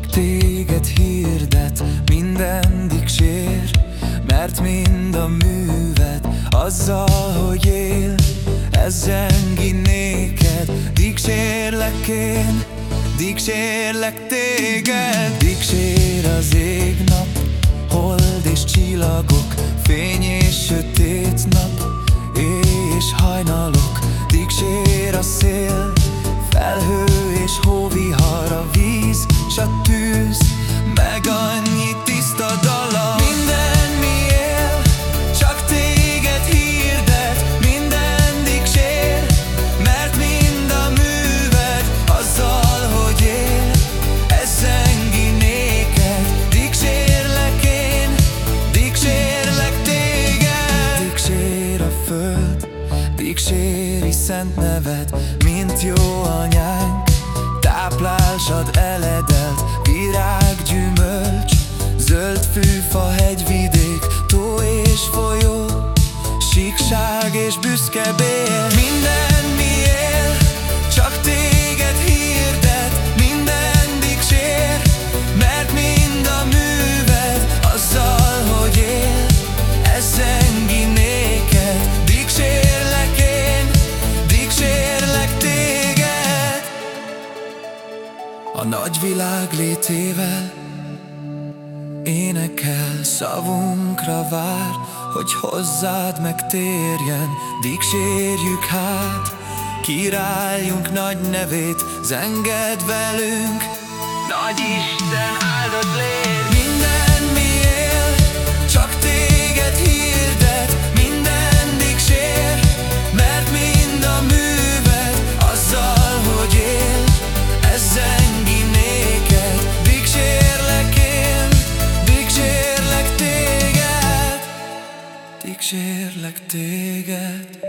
csak téged hirdet Minden dicsér, mert mind a műved Azzal, hogy él, ez zengi néked. Dicsérlek én, dicsérlek téged. Dicsér az ég nap, hold és csillagok Fény és sötét föld, dicséri szent neved Mint jó anyánk, táplálsad eledelt Virág, gyümölcs, zöld fűfa, hegyvidék Tó és folyó, síkság és büszke bél A nagy világ létével Énekel, szavunkra vár Hogy hozzád megtérjen. Dicsérjük hát Királyunk nagy nevét Zenged velünk. Nagy Isten áldott légy Dicsérlek téged